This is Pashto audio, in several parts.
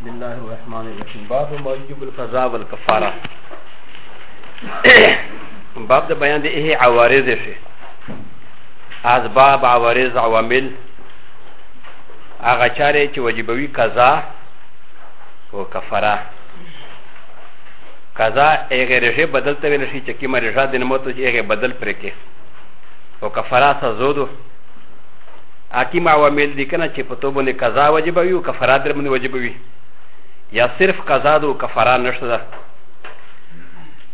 بسم الله الرحمن الرحیم باب ما یجب القضاء والکفاره باب د بیان د ای عوارض شي اسباب عوارض عوامل هغه چاره چې واجبوي قضا او کفاره قضا هغه رژه بدل ته ویل شي چې کیمه رژه د نموت چې هغه بدل پرې کې او کفاره سزودو حاکم عوامل دي کنه چې په تو باندې قضا واجب وي او کفاره در باندې واجب وي یا صرف قضا ده او کفاره نشته ده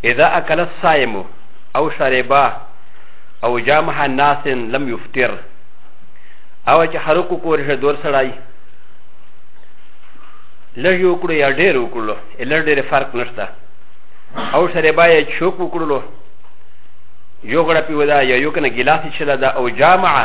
اذا اکل الصائم او شربا او جامح الناس لم يفطر او چې خلکو کور شه دور سړای لږ یو کړو یا ډېر وکړو لږ ډېر فرق نشته او شربا یا چوک وکړو یو غړ پیودا یا یو کنه ګلاس چلا دا او جامعه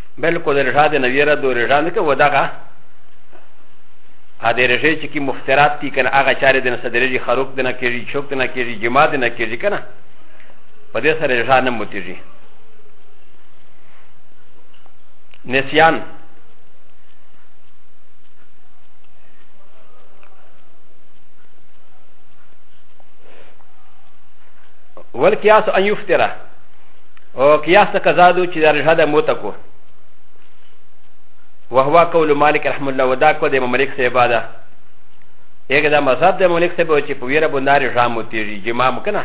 بالکل رجا د نوی را دو رجا نه که ودغه ا د رجې چې کی مفترات کی کنه هغه چارې د نسدرې خروق د نه کېږي چوک د نه کېږي جما د نه کېږي کنه په دې سره رجا نه متیږي نسیان والقياس ان يفتره او قياس تقزادو چې دا رجحه ده موته کو وهو قول مالک رحم الله ودا کو د مملک صاحب ده یګه دا مذهب د مملک صاحب چې په ویره بندار رجحه موتېږي جما مکنه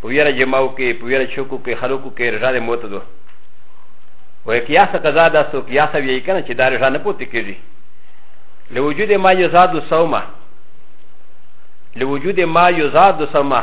په ویره جماو کې په ویره چوکو کې خلکو کې رجحه ده موته ده و قياس قضا دا سو قياس وی کنه چې دا رجا نه پوتې کېږي له وجود ما یزاد سوما له وجود ما یزاد سوما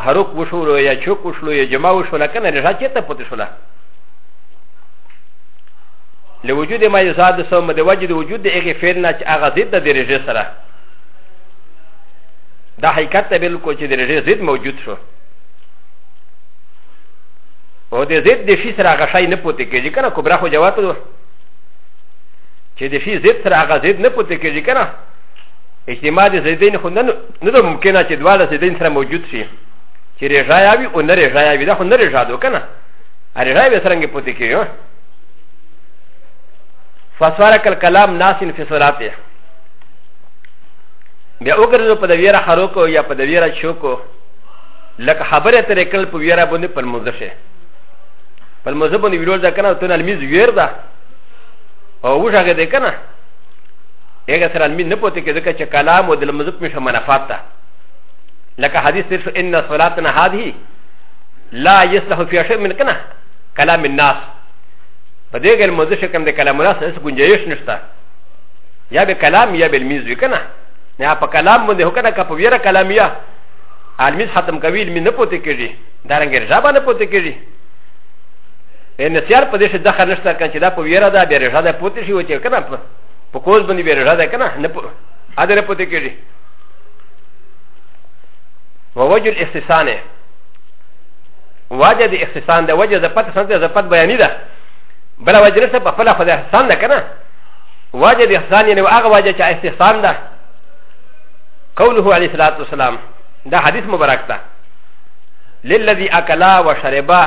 هروک وشولو یا چوک وشولو یا جمع وشوله که نه نژاد چېرته پوتې شوله له وجود ما یزاد سوم د وجه د وجود د هغې فعل نه چې هغه ضد د رژې سره دا حقیقت ته بلکل چې د رژې ضد موجود شو او د ضد د شي سره هغه شی نه پوتې کېږي که نه کبرا خو جواب ده چې د شي ضد سره هغه ضد نه پوتې کېږي که نه اجتماع د زیدین خو نه نه ده ممکنه چې دواړه سي دین سره موجود شي چې رژایا وي او نه رژایا وي دا خو نه رژا ده کنه رژایا به څنګه پوتې کیږي فسوارک الکلام ناسین فی صلاته بیا وګرځو په د ویره خرو کو یا په د ویره شو کو لکه خبره ترې کړل په ویره باندې پر موزه شي پر موزه باندې ویلو ځکه نه ته نه لمیز ویر ده او وښه ده کنه هغه سره المین نه پوتې کې ځکه چې کلام او د لمزک مشه منافات ده لکه حدیث تیر شو ان صلاتنا هذه لا یصلح فی شیء من کنه کلام الناس په دې کې لمزه شکم د کلام الناس هیڅ گنجائش نشته یا به کلام یا به لمز وکنه نه په کلام باندې هکره کا په ویره کلامیه علمیز ختم کوي علمي نه پوتې کېږي دا رنګ رضا باندې پوتې کېږي ان سیار په دې شي دخل نشته کړي چې دا په ویره ده بیا رضا ده پوتې شي و چې کنه په کوز باندې به رړه ده کنه نه په اده نه پته کېږي ووجه الاختصان وجه د اختصان ده وجه د پته سنت د پت بیانې ده بل وجه نه په خپل خدای احسان ده کنه وجه د احسان یعنی هغه وجه چې احسان ده قوله عليه الصلاه والسلام ده حديث مبارك ده للذي اكلا وشربا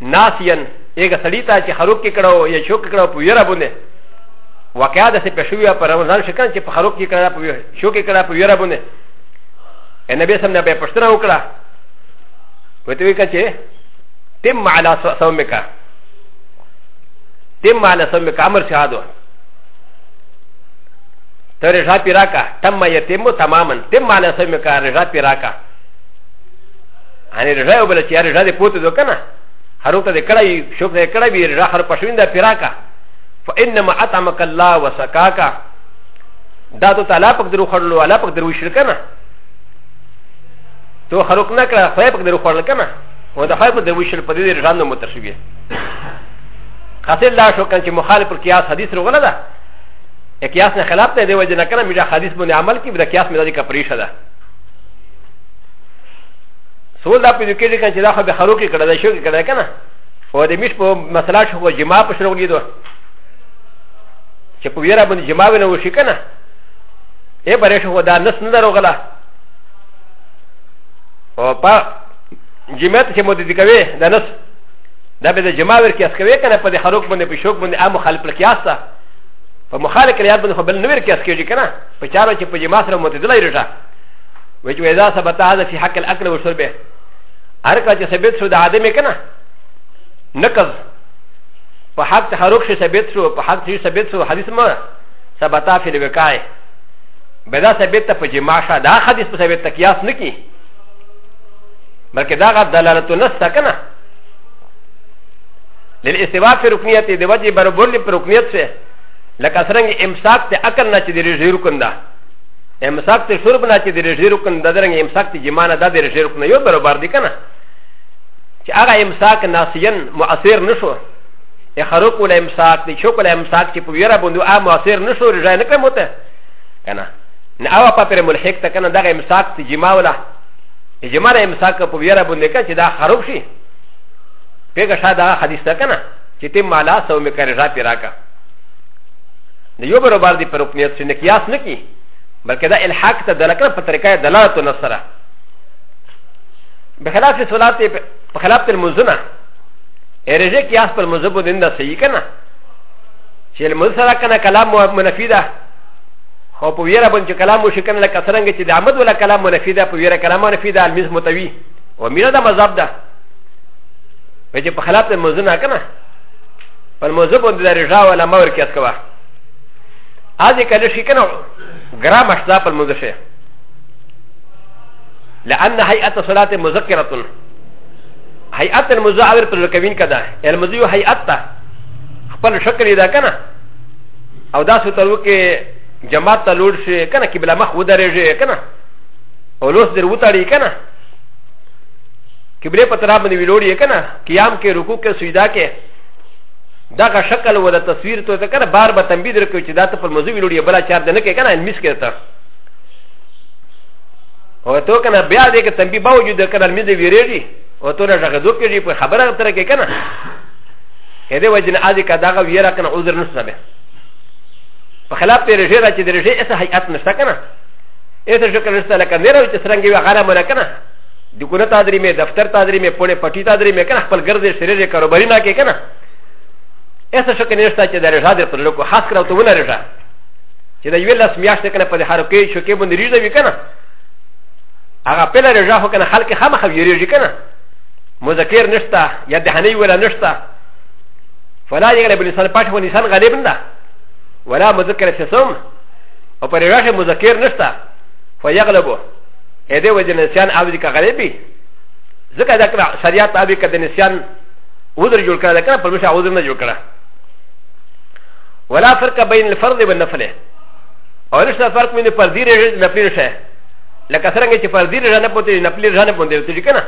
ناسيا ايغا سليتا چې خروق کې کړو یا شوق کړو په یره باندې واقعا داسې پېښ شوي په رمضان شي کنه چې په خروب کې کړه په شو کې کړه په ویره باندې نبی سم نه به پښتنه وکړه وته وی کچې تم على صومك تم على صومك امر شهادو ته رجا پیراکا تم یتیمو تماما تم على صومك رجا پیراکا هني رجا یو بل چې رجا دې پوتو کنه هر وخت دې کړای شو دې کړای وی رجا هر پښوینده پیراکا فإنما أطعمك الله وسكاك دا تو تعالی پک درو خړلو الله پک درو شرک نه تو خلق نه کړه خو پک درو خړل کنه و دا خو پک درو شرک په دې رجان نو متشبيه خاطر لا شو کنه چې مخالف القياس حدیث روغله ده قياس نه خلاف ته دی وجه نه کنه میرا حدیث باندې عمل کی بیا قياس مې د کپریشه ده سول دا په دې کې چې دا خو به خلق کړه دا شو کړه کنه او د میش په مسله شو خو جما په شروع لیدو چې په ویره باندې جما ونه وشي که نه ای برې شو دا نس نه دروغله او په جما ته چې مو دې کوي دا نس دا به د جما ور کیاس کوي که نه په دې خروق باندې په شوق باندې عام خلق کیاس ته په مخالق ریاض باندې خو بل نور کیاس کېږي که نه په چارو چې په جما سره مو دې دلای رټه وجه اذا ثبت هذا في حق الاكل والشرب هر کله چې ثابت شو د عدم کنه نقض په حق تحرک شو ثابت شو په حق شو ثابت شو حدیث ما ثبتا فی الوقای بدا ثابت په جما شا دا حدیث په ثابت قیاس نکی بلکې دا غ دلالت نص کنه للاستواء فی رکنیت دی وجه برابر پر رکنیت سے لکه څنګه امساک ته عقل نه چې د رجوع کنده امساک ته شرب نه چې د رژې رکن د درنګ امساک ته جما نه د د رژې رکن یو برابر دی کنه چې هغه امساک ناسین مؤثر نشو ا خروق ول امساک دی شوق ول امساک چې په ویره باندې ا مؤثر نشو رژې نه کوم ته کنه نه او په پر ملحق ته کنه دغه امساک ته جما ولا جما را امساک په ویره باندې کنه چې دا خروق شي پیګه شاده حدیث ته کنه چې ته مالا سو مې کرجا پیراکا د یو بر باندې پر رکنیت سره قیاس نه کی بلکې دا الحاق ته دلالت په طریقه دلالت نه سره بخلاف صلات په خلاف تل مزنه ارجه قیاس پر مذهب باندې نه صحیح کنه چې المذ سره کنه کلام منفی ده خو په ویره باندې کلام وشي کنه لکه څنګه چې د احمد ولا کلام منفی ده په ویره کلام منفی ده المذ متوی و میره ده مذهب ده په چې په خلاف تل مزنه کنه په موضوع باندې د رجا ولا مور کې اسکوا هذه کله شي کنه ګرام اشدا په موضوع شي لأن هيئة صلاة مذكرة هيئة الموضوع أمر پر لکوین کدا الموضوع هيئة تا خپل شکل ادا کنه او دا سترو کې جماعت ته لوړ شي کنه کې بلا مخ ودرېږي کنه او لوس در وتاړي کنه قبله په طرف باندې ویلوړ یې کنه قیام کې رکوع کې سجدا کې دا غا شکل و دا تصویر تو ته کنه بار به تنبیه درکو چې دا ته په موضوع ویلوړ یې بلا چار دنه کې کنه مس کې ته او ته کنه بیا دې کې تنبیه باوجود کنه مې دې ویریږي او ته نه ژغه دوه کې په خبره تر کې کنه ا د وجنه ا دې کا دا غا ویرا کنه عذر نشته به په خلاف دې رژه را چې دې رژه اسه هیئت نشته کنه اسه شکل نشته لکه نه راو چې سرنګي وغیرہ مونږ کنه د کونه تا درې مې دفتر تا درې مې پونه پټی تا درې مې کنه خپل ګرځې سره دې کاروباري نه کې کنه ایسه شک نشته چې د رضا در پر لوکو خاص کړو ته ونه رضا چې د یوې لاس میاشتې کنه په دې هر کې شو کې باندې ریږي وی کنه هغه په لاره رضا هو کنه خلک خامخ ویریږي کنه مذکر نشته یا د هنی ولا نشته فلا یغلب لسان پټ هو لسان غالب نه ولا مذکر سسم او پر رضا مذکر نشته فیغلبو ا د وجه نسيان او ذکر غلبي ځکه دا کړه شریعت ابي کړه د نسيان عذر جوړ کړه دا کړه پر مشه عذر نه جوړ کړه ولا فرق بين الفرض والنفل او نشته فرق مين پر دې رې نفل شه لکه څنګه چې پر دې رې نه پوتې نفل رې نه پوندې ته کنه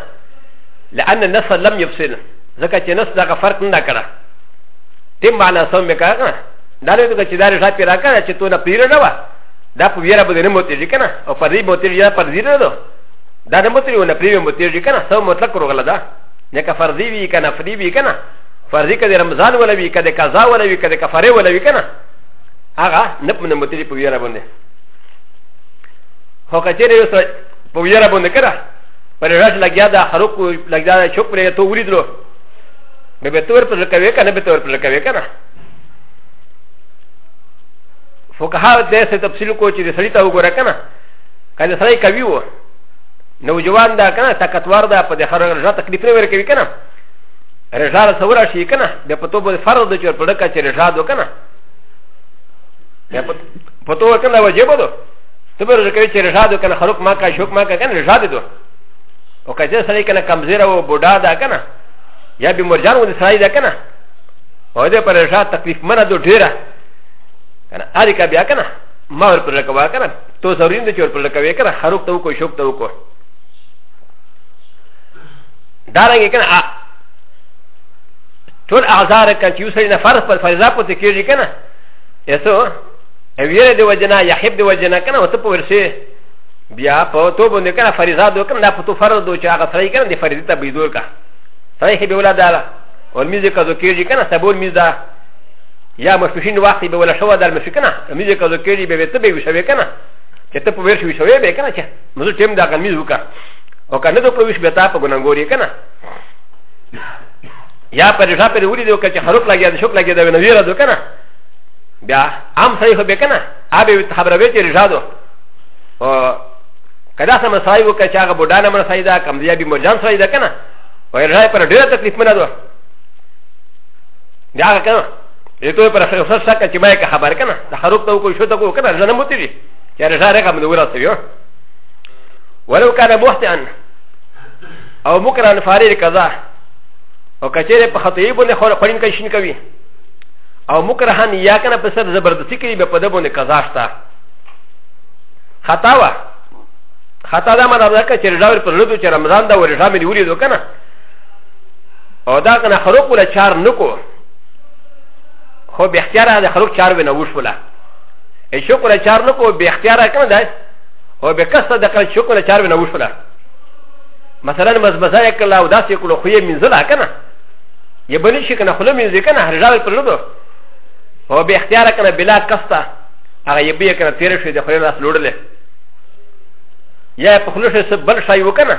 لان النص لم يفصل ځکه چې نص دا فرق نه کړه تم معنا سم وکړه دا نه چې دا رې ځا پیرا کړه چې تو نه پیرا نه و دا په ویره باندې نه موتېږي که نه او پر دې موتېږي دا پر دې نه ده دا نه موتېږي نه پرې موتېږي که نه سو مطلق روغله ده نه که فرضي وي که نفلي وي که نه فرضي که د رمضان ولا وي که د قضا ولا وي که د کفارې ولا وي که نه هغه نه په نه موتېږي په ویره باندې خو که چېرې یو سره په ویره باندې که نه پر رش لګیا دا خروق لګیا دا چوک پرې ته ولیدلو به به تور پر کوي که نه به تور پر کوي که نه فقها د څه تفصیل کو چې د سړی ته وګوره کنه کله سړی کوي و نو جوان دا کنه طاقتور دا په د خره رجا تکلیف نه ورکوي کنه رجا له سورا شي کنه د پتو په فرض د چور پړکا چې رجا دو کنه یا پتو کنه واجب دو ته به رجا کوي چې رجا دو کنه خروق ما کا شوق ما کا کنه رجا دو او کله سړی کنه کمزیر او بوډا دا کنه یا به مرجان و د سړی دا کنه او د پر رجا تکلیف منه دو ډیره کنه اری کا بیا کنه ما ور پر لکوا کنه تو زورین د چور پر لکوي کنه خروق ته کو شوق ته کو دارنګ کنه ټول اعذار کنه چې یوسری نه فرض پر فرضا پته کیږي کنه یسو ویره دی وجنا یحب دی وجنا کنه وته په ورسه بیا په تو باندې کنه فرضا دو کنه دا په تو فرض دو چې هغه سړی کنه د فرضی ته بيدور کا سړی هی به ولا دالا او میز کا ذکر جی کنه سبول میز دا یا مشوشین وخت به ولا شو دل مشو کنه میزه کزو کړي به ته به وشوي کنه چې ته په ورشي وشوي به کنه چې موږ ټیم دا غمیز وکړه او کنه ته په وش به تا په ګنګوري کنه یا پر ځا پر وړي دی او چې خروق لګیا د شوک لګیا دا نه ویره دو کنه بیا عام صحیح به کنه ابه خبره به چې رضا دو او کدا سم صحیح وکړه چې هغه بوډا نه مر صحیح دا کم دی به مرجان صحیح دا کنه او رضا پر ډیره تکلیف منه دو د هغه که نه د دوی پر خیر خص سکه چې باید خبر که نه د خروب ته وکړو شو ته وکړو که نه ژنه مو تېږي چې رضا رقه مې ورسوي ولو کان محتئا او مکران فاریر قضا او کچېرې په خطیې باندې خورین کوي شین کوي او مکرهان یا کنه په سر زبردستی کوي به په دې باندې قضا شته خطا وا خطا دا مطلب ده چې رضا ور پر لدو چې رمضان دا ورې ځامې نیولې دو کنه او دا کنه خروق ولا چار نکو خو به اختیار دا خروق چار ونه وشولا ای شکر چار نکو به اختیار کنه دا او به کس د کل شکر چار ونه وشولا مثلا مزمزه کلا او داسې کلو خو یې منزله کنه یې بنی شي کنه خلم یې کنه هر ځای پر لودو او به اختیار کنه بلا کستا هغه یې به کنه تیر شي د خلل اس لوړل یا په خلوشه سب بل شای وکنه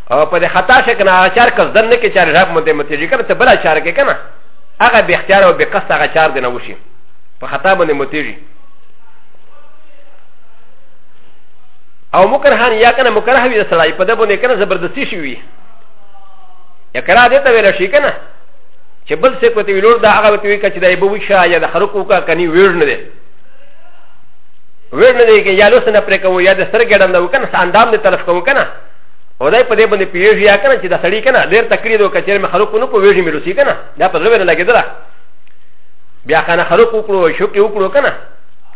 او په دې خطا شي کنه هغه چار قصدن نه کې چار ژب مونته متیږي کنه ته بل چار کې کنه هغه به اختیار او به قصد هغه چار دی نه وشي په خطا باندې متیږي او مکرهان یا کنه مکرهه وي سړی په دې باندې کنه زبردستی شي وي یا کرا دې ته ویل شي کنه چې بل څه کوته ویلور دا هغه وتوي کچ دا یبو وشا یا د خرکو کا کني ویړ نه دی ویړ نه دی کې یا لوسنه پرې کوو یا د سر ګډم دا وکنه ساندام دې طرف کوو کنه او دای په دې باندې پیږي یا کنه چې دا سړی کنه ډیر تکړه دی کچې مې خروق نه په ویږي مې لوسی کنه دا په زړه نه لګیدله بیا کنه خروق وکړو شو کې وکړو کنه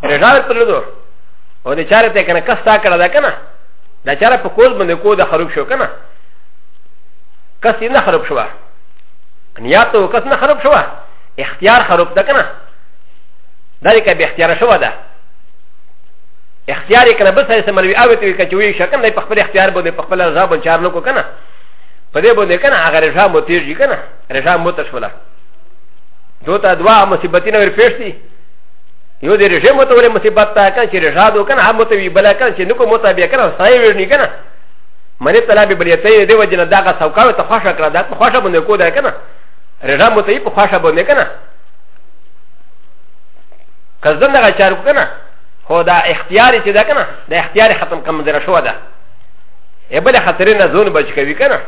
رجال پر لدو او دې چاره ته کنه کستا کړه دا کنه دا چاره په کوز باندې کو دا خروق شو کنه کس یې نه خروق شو نیات او کس نه خروق شو اختیار خروق ده کنه دا دې کې به اختیار شو ده اختیار یې کنه بل سړی سره ملوي اوې ته وي که چې وي شکن دی په خپل اختیار باندې په خپل رضا باندې چار نه کو کنه په دې باندې کنه هغه رضا مو تېر شي کنه رضا مو ته شوله دو ته دوا مصیبتونه ور پېښ دي یو دې رضا مو ته ولې مصیبت تا کنه چې رضا دو کنه هم ته وي بل کنه چې نکو مو ته بیا کنه سړی ورني کنه منې طلب بلیته دې وجنه داغه سوکاو ته خوښه کړه دا په خوښه باندې کو ده کنه رضا مو ته په خوښه باندې کنه کزدن دغه چار کو کنه هو دا اختیار چې ده که نه دا اختیار ختم کم زره شوه ده ای بله خطرې نه ځون بچ کوي که نه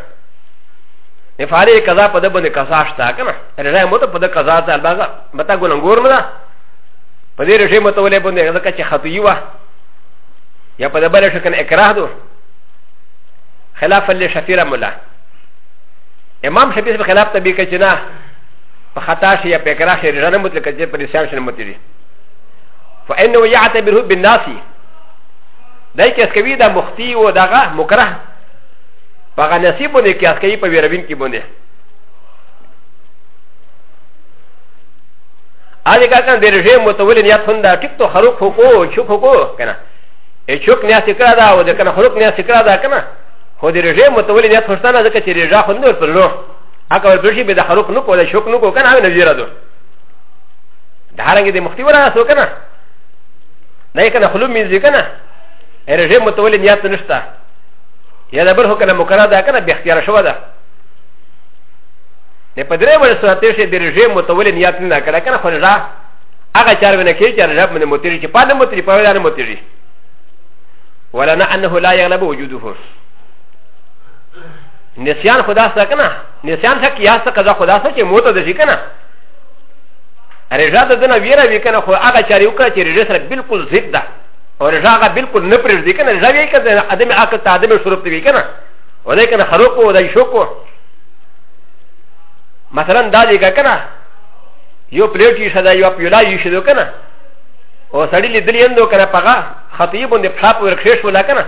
نفارې قضا په ده باندې قضا شته که نه رضا مو ته په ده قضا ته البته متا ګلنګور نه ده په دې رژې متولې باندې ځکه چې خطوي وه یا په ده بله شکن اکراه دو خلاف الله شفیره مولا امام شفیع په خلاف تبي کچنا په خطا شي یا په کرا شي رنه متل کچې په لسان شنه متلی فانه يعتبره بالناس دای کې اسکوي دا مختی و دغه مکره هغه نصیب باندې کې اسکوي په ویروین کې باندې هغه کا کان د رژیم متول نیت هنده ټیک تو خلق خو کو چوک خو کو کنه ای چوک نه سکرا دا او د کنه خلق نه سکرا دا کنه خو د رژیم متول نیت هوستانه ځکه چې رژا خو نه پر لور هغه ورپرشي به د خلق نو کو د چوک نو کو کنه هغه نه زیرا دوه د هرنګ د مختی ولا سو کنه نه کنه خلو می ځی کنه رژیم متول نیت نشته یا د بل حکم مکرر ده کنه به اختیار شو ده نه په درې ور سره ته شي د رژیم متول نیت نه کړه کنه خو نه هغه چار ونه کې چې رب من متری چې پانه متری په وړاندې متری ولا نه انه لا یغلب وجوده نسیان خدا سره کنه نسیان څخه کیاس څخه خدا سره چې موته د شي کنه رجا د دنه ویره وی کنه خو هغه چاري وکړه چې رجا سره بالکل ضد ده او رجا هغه بالکل نه پرېږدي کنه رجا وی کنه ادم عقل ته ادم شروط وی کنه ولیکن خروق او د شوکو مثلا دا دی کنه یو پلیټ یې شدا یو پیولا یې شدو کنه او سړی لیدلی اندو کنه پغا خطیب باندې پښاپ ورخښ ولا کنه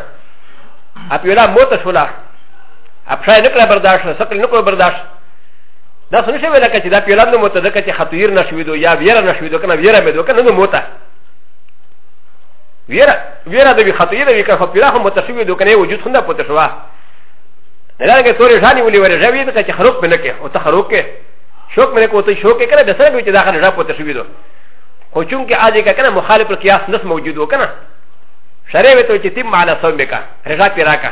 اپیولا موت شولا اپښای نکړه برداشت سکل نکړه برداشت دا څه شي ولا کچ دا پیلان نو مت دکه چې خطیر نشوي دو یا ویرا نشوي دو کنه ویرا مې دو کنه نو موتا ویرا ویرا د خطیر وی کنه پیلا هم مت شوي دو کنه وجود خندا پته شوا نه کې تورې ځاني ولي ورې ژوي دکه چې خروق مې نکه او ته خروق کې شوق مې کوته شوق کې کنه د سره به چې دا خنه را پته شوي دو خو چون کې اځي کنه مخالف القياس نس موجود و کنه شرع وته چې تیم معنا سم بکا رضا پیراکا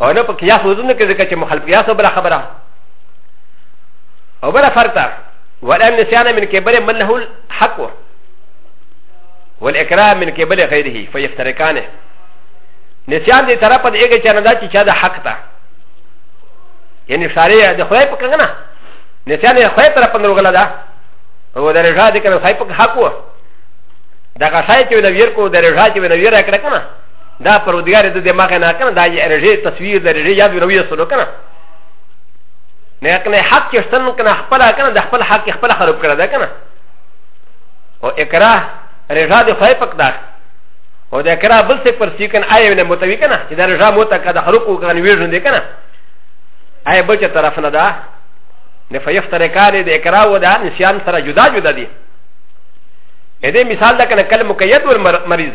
او نه په قیاس وزن نه کېږي چې مخالف قیاس بل خبره او بل فرق ده ولم نسيان من قبل من له الحق والاكراه من قبل غيره فيفترقانه نسيان دي طرف د ايګه چنه دا چې چا د حق ده یعنی شارع د خدای په کنه نسيان د خدای طرف نه وغلا ده او د رجا د کنه خدای په حق و دا غشای چې د ویر کو د رجا چې د ویر کړه کنه دا پرودګار د دماغ نه کنه دا یې رجې تصویر د رجې یاد رویه سره کنه نه کنه حق کې شتن کنه خپل کنه د خپل حق خپل خراب کړه دا کنه او اکراه رجا د خای پک دا او د اکراه بل څه پر سی کنه آی نه متوی کنه چې دا رجا مو ته کده خراب کو کنه ویژن دی کنه آی بل چې طرف نه دا نه فیفتر کار د اکراه و دا نسیان سره جدا جدا دي اې دې مثال دا کنه کلم مقید ور مریض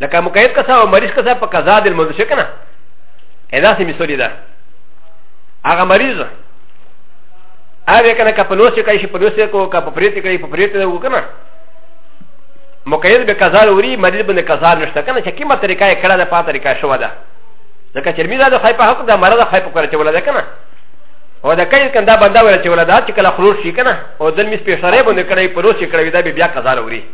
لکه مقید کسا او مریض کسا په قضا د لمونځ شي کنه ادا سي مثال ده هغه مریض هغه کنه که په لوسه کوي شي په لوسه کو که په پریته کوي په پریته کو کنه مقید به قضا وری مریض باندې قضا نشته کنه چې کیمه طریقه یې کړه ده په طریقه شو ده ځکه چې میرا د خای په حق ده مرده خای په کړه چې ولاده کنه او دا کله کنده بنده ولا چې ولا دا چې کله خروج شي کنه او دل می سپیشره باندې کړی پروس کړی دا بیا قضا لوري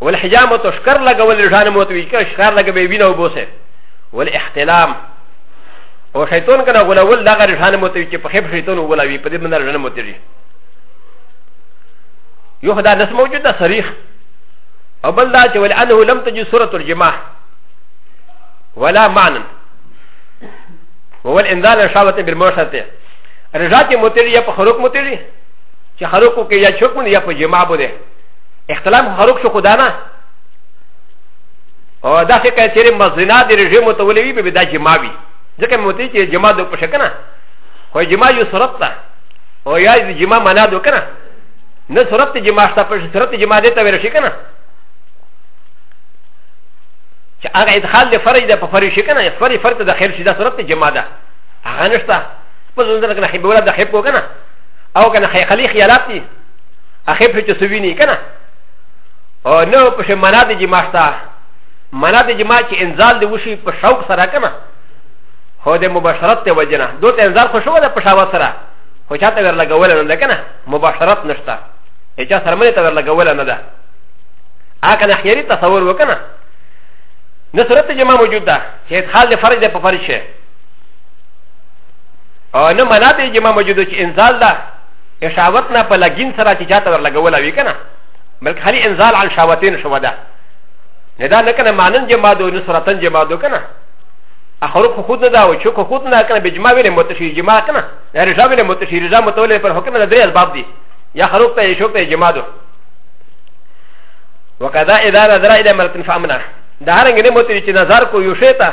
ول حجامه تو شکر لګول ځان مو ته ویکر شکر لګ به وینه وبوسه ول احتلام او شیطان کنه غولول دا غیر ځان مو ته چې په خپ شیطان وغولوي په دې باندې ځان مو ته یو خدای نس موجود ده صریح او بل دا چې ول انه لم تجد سوره الجماع ولا معنى وول انزال شاوته بالمرشته رجات متری یا په خروق متری چې خروق کې یا چوک باندې یا په جما باندې اختلاف خروق شو خدا نه او دا څه کوي چې مزنا د رژیم متولي وي به دا جما وي ځکه موتی چې جما د پښه کنه خو جما یو صورت ده او یا د جما معنا دو کنه نه صورت جما شته په صورت جما دې ته ورشي کنه چې هغه ادخال د فرج د په فرج شي کنه فرج فرج ته داخل شي دا صورت جما ده هغه نشته په ځندره کنه خبره د خبره کنه او کنه خیخلی خیالات دی اخی پر چې سوینی کنه او نو په شمانا د جما شته منا د جما چې انزال دی وشي په شوق سره کنه هو د مباشرت ته وجنه دوت انزال خو شو ده په شاوه سره خو چاته ور لګول نه ده کنه مباشرت نشته هیچا سره مې ته ور لګول نه ده ا کنه خیری تصور وکنه نه صورت جما موجود ده چې ادخال د فرج ده په فرج شه او نه منا به جما موجود چې انزال ده شاوت نه په لګین سره چې چاته ور لګول وی کنه بلکې خالي انزال عن شاوتین شو ده نه دا نه کنه مانن جما دو نه سرتن جما دو کنه اخرو خو خود نه دا و چې خو خود نه کنه بجما ویل متشی جما کنه نه رجا ویل متشی رجا متول پر حکم نه درې اسباب دي یا خرو ته شو ته جما دو وکذا اذا نظر الى ملک فامنا دا هرنګ نه متشی چې نظر کو یو شی ته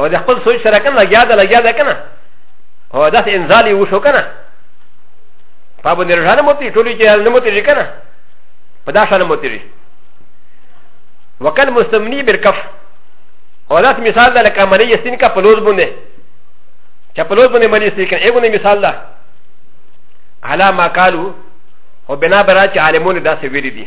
او د خپل سوچ سره کنه لګیا ده لګیا ده کنه او داسې انزال یې وشو کنه په باندې رژا نه موتي ټولې چې نه موتېږي کنه په دا شان موتېږي وکل مستمنی بالکف او داسې مثال ده لکه منی یستین کا پلوز باندې چې پلوز باندې منی یستین کنه ایګونه مثال ده علا ما قالو او بنا برا چې عالمونه داسې ویلي دي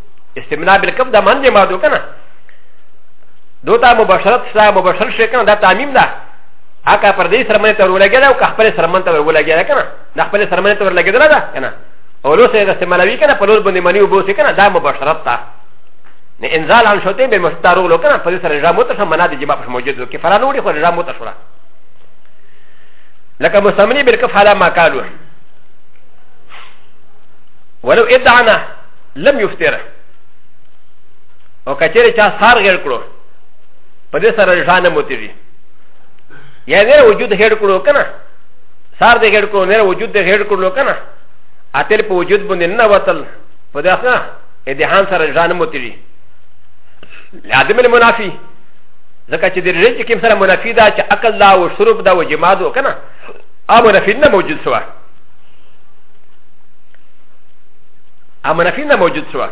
استمناء بالکف دا من دې ما دو کنه دو تا مباشرت سره مباشر شي کنه دا تعمیم ده هغه پر دې سره مې ته ورولګل او خپل سره مې ته ورولګل کنه دا خپل سره مې ته ورولګل ده کنه او لو سره استعمالوي کنه په لور باندې منی وبو سي کنه دا مباشرت تا نه انزال عن شوتين به مستارو لو کنه په دې سره جامو ته منا دي جما په موجود دو کې فرانو دي خو جامو ته شورا لکه مسمني بالکف على ما قالوا ولو ادعنا لم يفتر او کچره چا سار غیر کړو په دې سره ځان موتیږي یا نه وجود هیر کړو کنه سار دې هیر کړو نه وجود دې هیر کړو کنه اتل په وجود باندې نه وتل په دې ښه ا دې هان سره ځان موتیږي لازم المنافي ځکه چې د رجې کوم سره منافي ده چې عقل دا او شرب دا او جماع ده کنه ا منافي نه موجود سوه ا منافی نه موجود شو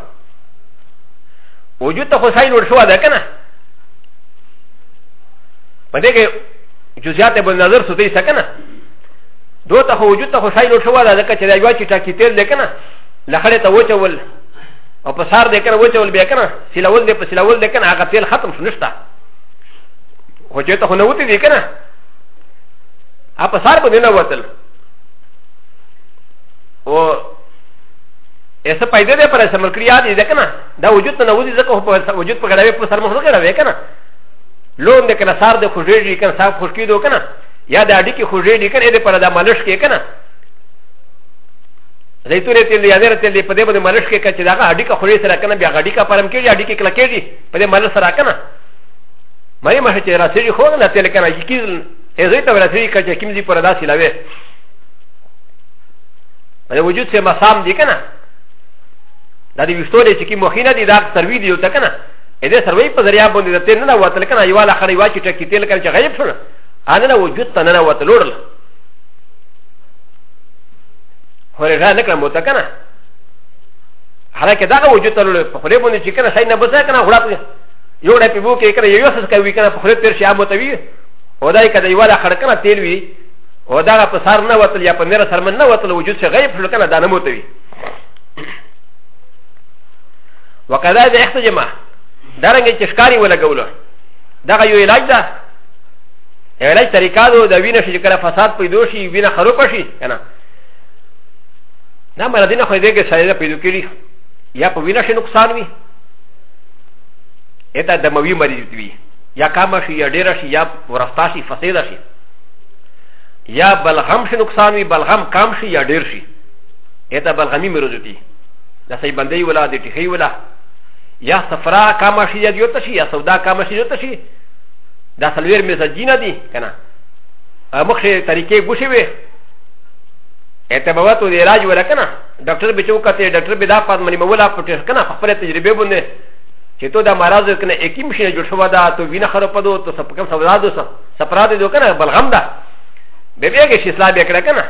وجود ته خو ساين ور شو ده کنه په دې کې جزئیات به نظر سوتي سکنه دو ته خو وجود ته خو ساين ور شو ده ځکه چې دا یو چې ټاکی تیل ده کنه لخړې ته وچول او په سار دې کنه وچول بیا کنه سیلول دې په سیلول دې کنه هغه تیل ختم شو نشته خو چې ته خو نه وتی دې کنه ا په سار په دې نه وتل او ایسه پیدا ده پر ایسه ملکری یاد ایده کنه دا وجود نه وځي ځکه په وجود په غړاوي په سر مخ نه غړاوي کنه لون د کنه سار د خوږېږي کنه صاحب خوش کیدو کنه یا د اډی کې خوږېږي کنه دې پر دا مالش کې کنه زیتونه تل یا نر تل په دې باندې مالش کې کچ دا اډی کا خوږې سره کنه بیا اډی کا پرم کېږي اډی کې کله کېږي په دې مالش سره کنه مې مه چې راسېږي خو نه تل کنه یکیز ا ز ي ت و ر ا س ي ك ا ج ك م ز ي پ ر د ا س ي ل و ي په وجود سه مسام دي کنه دا دی وشتو دی چې کی مخینه دی دا سروي دی ته کنه اې دې سروي په ذریعہ باندې د تیل نه وتل کنه یو لا خړی واچ ټکی تیل کړ چې غیب شو انا نه وجود ته نه وتل لوړل هره غا نه کړم مو ته کنه حالکه دا وجود ته لوړل په خله باندې چې کنه سای نه بسه کنه غړا په یو ډې په بو کې کنه یو څه کوي کنه په خله تیر شي امو ته وی او دای کده یو لا خړ کنه تیل وی او دا په سر نه وتل یا په میره سر نه وتل وجود چې غیب شو کنه دا نه موته وي وکذا د احتجما دا رنګ چې ښکاری ولګولو دا یو علاج ده علاج طریقه ده د وینې چې کله فساد پیدا شي وینه خروپ شي کنه دا مرادینه خو دې کې سایه پیدا کړي یا په وینه شي نقصان وي اته دموي مریض وي یا کام شي یا ډیر شي یا ورستا شي فساد شي یا بلغم شي نقصان وي بلغم کم شي یا ډیر شي اته بلغمی مرض دي د سې بندې ولا د ټیخي ولا یا صفرا کم شي یا یوت شي یا سودا کم شي یوت شي دا سلویر مزجینه دي کنه مخه طریقې ګوشي وي اته به وته د علاج ولا کنه ډاکټر به چوکته ډاکټر به دا پات منی مولا پټه کنه خپل تجربه باندې چې تو دا مرض کنه اکیم شي جوړ شو دا تو وینه خراب پدو تو سب کم سودا دوسه سپرا دې دوه کنه بلغم ده به بیا کې شیسلا به کړه کنه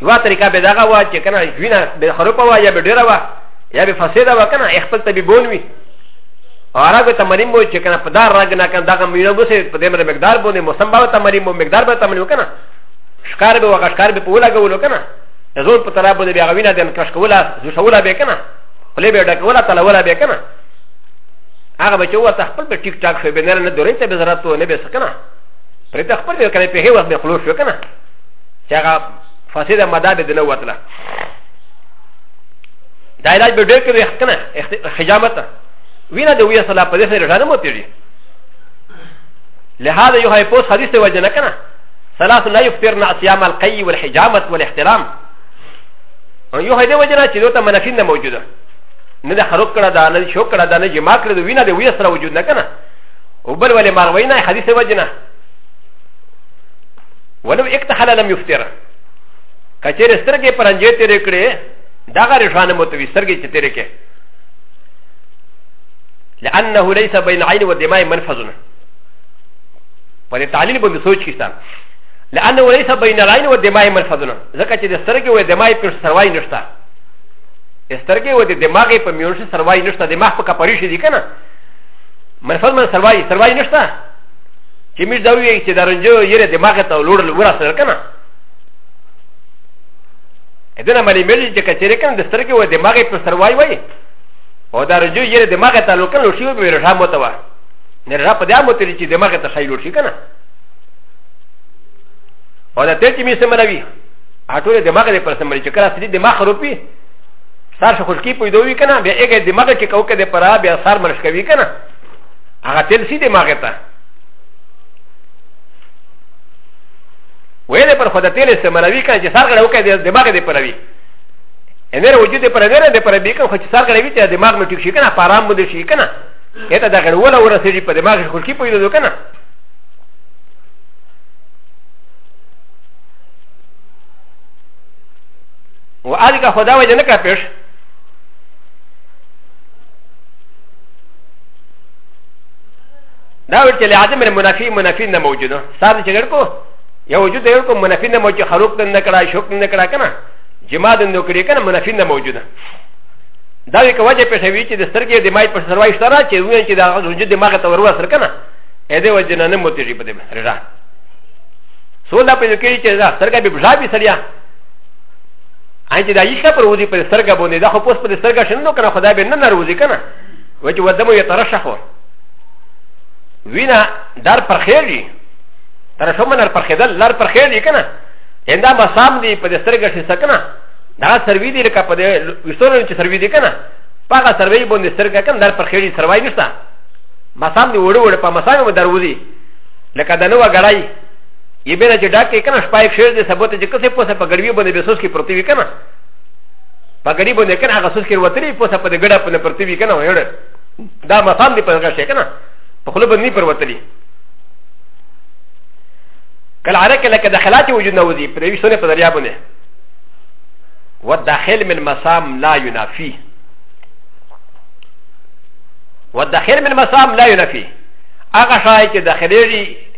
یو طریقه به داغه وا چې کنه جوینه به خروپه وا یا به ډیره وا یا به فسیده وا کنه خپل ته به بون وي عربه تمرین مو چې کنه په دار رنګ نه کنه دغه مینه مو سه په دې مر مقدار باندې موسم باندې تمرین مو مقدار به تمرین وکنه شکار به وغه شکار به په ولا غولو کنه زور په طرف باندې بیا غوینه دن کښ کولا زو شولا به کنه خلې به ډکولا تلولا به کنه هغه به چې وه ته خپل به ټیک ټاک شو به نه نه دورې ته به ضرورت و نه به سکنه پرې ته خپل به کنه په هیڅ وخت به خلوص شو کنه چې هغه فاسده ماده به دنه وتله دا علاج به ډېر کوي کنه حجامت وینه د ویه صلاح په دې سره رښانه مو تیری لهذا یو هایپوس حدیث ته وجه نه کنه ثلاث لا يفطرن اصيام القي والحجامه والاحترام یو هدی وجه نه چې دوته منافین نه موجوده نه د خروب کړه دا نه شو کړه دا نه جما کړه د وینه د وی سره وجود نه کنه او بل ولې ماغوي نه حدیث وجنه ولو اکتحل لم یفتر کچېر سترګې پرنجې تیرې کړې دا غره شان مو ته وی سترګې چې تیرې کې لانه ليس بين عين ودماء منفذ په دې تعلیم باندې سوچ کیسه لانه ليس بين العين ودماء منفذ ځکه چې د سترګې و دماء پر سروای نشته استرګې و دې دماغ په میون شي سروای نشته دماغ په کپری شي دي کنه مرفل من سروای سروای نشته چې مې دا وی چې درنجو یې دماغ ته لوړ لوړ سره کنه اذن ملي ملي چې کچېره کنه د سترګې و دماغ په سروای وای او درنجو یې دماغ ته لوړ لوړ شي به رحم وته و نه را په دې امو ته چې دماغ ته شي لوړ شي کنه او دا ته چې مې سملوي هټول دماغ دې پر سمري چې کله سړي دماغ خراب وي سار شو خلکی په دوی کنه بیا هغه دماغ چې کوکه دې پر بیا سار مرش کوي کنه هغه تل سي دماغ ته ویلې پر خدای تل استعمالوي کنه چې سار غړو کې دماغ دې پر وي ان ر وجود پر غیر د پر بیکن خو چې سر غړوي چې دماغ مې ټیک شي کنه پارام مو دې شي کنه اته دا غړوله ورسېږي په دماغ کې خلکی په دې دوه کنه و ا ل ك خدا و ج ن ك ا ب ش دا ورته لازم المنافي منافي نه موجوده صاحب چې ګرکو یو وجود یو کوم منافي نه موجوده خروق نه کړه شوق نه کړه کنه جما د نو کړی کنه منافي نه موجوده دا یو کوجه په شوی چې د سترګې د مای په سروای سره چې ویني چې دا وجود دماغ ته ورو سره کنه اې دې وجنه نه موتیږي په دې رضا سو لا پرې کوي چې دا سترګه به بجا به سړیا ان چې دا یې څه پر وځي پر سترګه باندې دا خو پوس پر سترګه شنه نو کنه خدای به نه ناروځي کنه و چې ودمو یې ترشح و وینا در پر خیر دی تر شو منر پر خیدل لر پر خیر دی کنه اندا مسام دی پر سترګه شي سکنه دا سروي دی لکه په وستورن چې سروي دی کنه پاګه سروي باندې سترګه کنه در پر خیر دی سروي نشته مسام دی وړو وړو په مسام مو دروځي لکه د نو غړای یې به نه چې ډاک کې کنه شپایک شیر دې سبوت چې کسې پوسه په ګړوي باندې به سوس کې پروتې وي کنه په ګړي باندې کنه هغه سوس کې وتري پوسه په دې ګړه په پروتې وي کنه وړ دا مقام دې په هغه شي کنه په خلو باندې پر وتري کله عرق لکه دخلات وجود نه وځي پرې وي سونه په دریا باندې والداخل من مسام لا ينافي والداخل من مسام لا ينافي هغه شای چې داخلي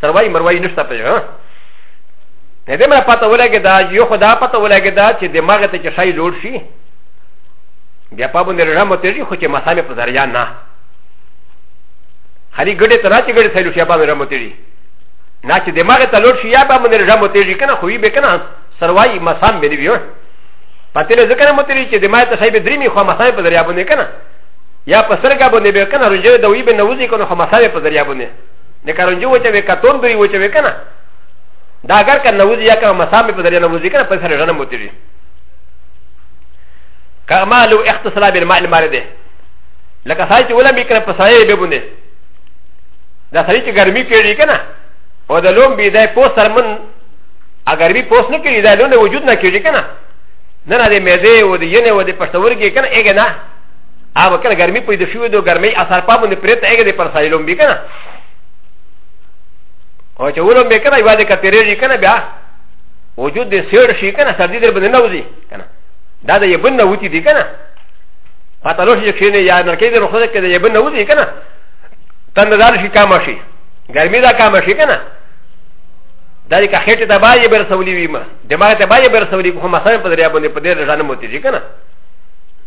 سروای مروای نشته په ها نه دې مې پته ولګی دا یو خدا پته ولګی دا چې دماغ ته چې شای لوړ شي بیا په باندې رحم ته شي خو چې مسامې په ذریعہ نه خالي ګډه ته راځي ګډه سایلو شي په باندې رحم ته شي نه چې دماغ ته لوړ شي یا په باندې رحم ته شي کنه خو یې به کنه سروای مسام به دی ویو پته له ذکر مو تری چې دماغ ته شای به درې می خو مسامې په ذریعہ باندې کنه یا په سرګه باندې به کنه رجوع دوی به نوځي کنه خو مسامې په ذریعہ باندې د کارنجو وچه وي کتون دوی وچه وي کنه دا اگر که نوځي یا که مسامې په دریا نوځي کنه په سره ژنه موتېږي که ما لو اختصلا بالماء المارد ده لکه سړی چې ولمبي کنه په سایه به باندې دا سړی چې ګرمي کېږي کنه او د لوم بي دی پوس سره من اگر بي پوس نه کېږي دا لونه وجود نه کېږي کنه نه نه د مېزې او د ینې او د پښتورګي کنه اګه نه ا و کنه ګرمي پیدا شوې دو ګرمي اثر په باندې پرته هغه د پر سایلوم بي کنه او چې ولوم به کنه یوازې کترې شي کنه بیا وجود دې سیر شي کنه سردي در باندې نه وځي کنه دا د یبن نه وتی دي کنه پته لوشي چې نه یا نه کېږي نو خو کې د یبن نه وځي کنه تندار شي کام شي ګرمي دا کام شي کنه دا دې کخېټه ته باندې برسولې وي ما دماغ ته باندې برسولې کوم مثلا په دریا باندې په دې رجانه موتی شي کنه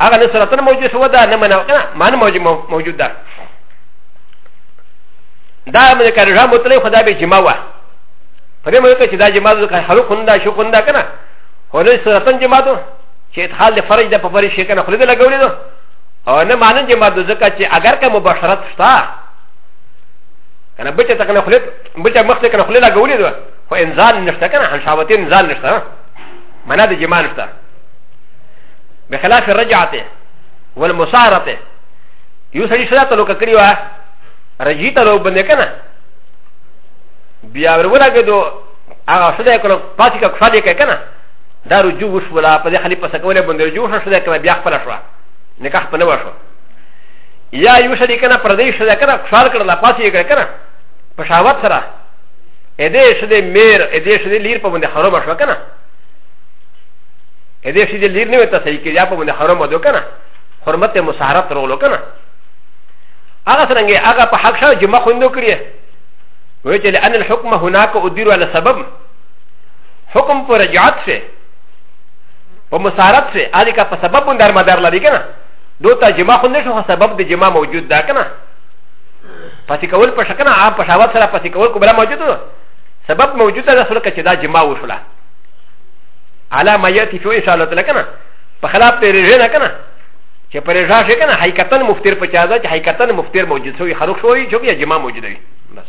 هغه نه سرطان موجود شو دا نه منو کنه مان موجود موجود ده دا من کار جام وتلی خدا به جما وا په دې مو کې چې دا جما د خلق خندا شو خندا کنه هله سرطان جما دو چې ادخال د فرج د په فرج شي کنه خلګ لګولې دو او نه مانن جما د زکه چې اگر که مباشرت شتا کنه بچ ته کنه خلق بچ مخ ته کنه خلګ لګولې دو خو انزال نشته کنه حشاوتین انزال نشته معنا د جما نشته بخلاف الرجعه والمساره یو سړي شدا ته لوکه کړی و رجی ته لو باندې کنه بیا ورونه کېدو هغه شدا کړو پاتې کا خوشاله کې کنه دا رجوع وشولا په دې خلی په سکوله باندې رجوع شو شدا کړه بیا خپل شو نکاح په نو شو یا یو شړی کنه پردې شدا کنه خوشال کړل پاتې یې کنه په شاوت سره ا دې شدې میر ا دې شدې لیر په باندې خراب شو کنه ا دې شي دې لیر نه وته صحیح کې یا په باندې حرام ودو کنه حرمت مسحرت رولو کنه هغه څنګه هغه په حق شاو جمع خوندو کړی وای چې لئن الحكم هناك ادير على سبب حکم پر رجعت سے په مسارت سے الی کا په سبب باندې مدار لري کنه دوته جمع خو نه شو سبب د جمع موجود ده کنه پاتې کول په شکنه عام په شاوات سره پاتې کول کو بل موجود ده سبب موجود ده سره کچې دا جمع وشوله على ما ياتي في ان شاء الله تعالى كنا فخلاف تريجينا كنا چې پر رضا شي کنه حقیقتا مفتر په چا ده چې حقیقتا مفتر موجود شوی خروج شوی چې بیا جما موجود وي بس